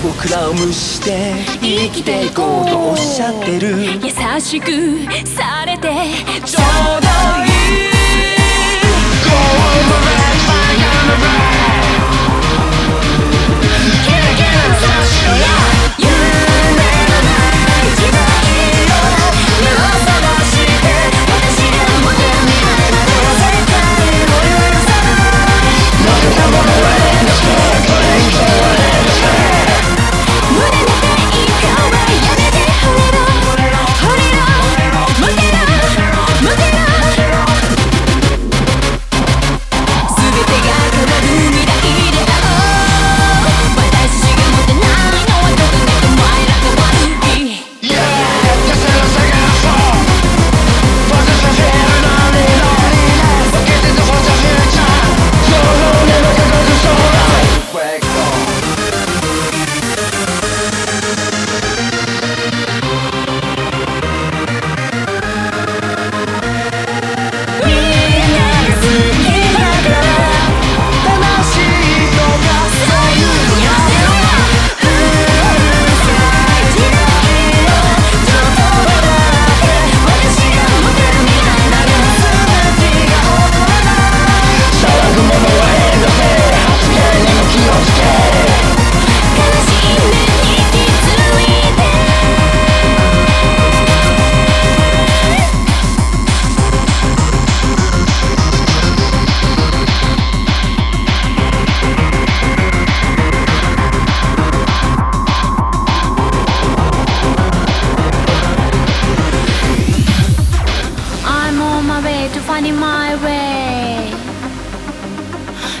僕らを無視して生きていこうとおっしゃってる。優しくされて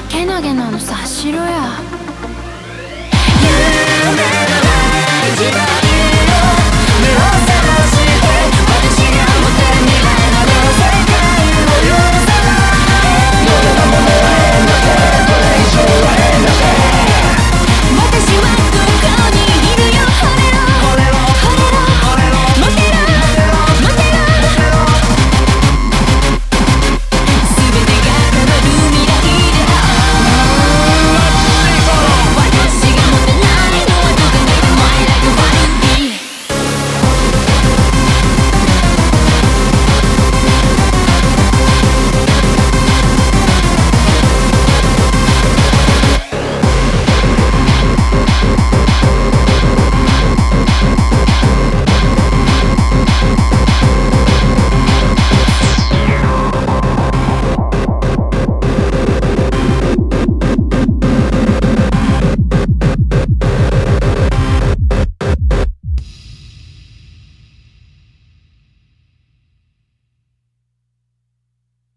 けなげなのさしろや。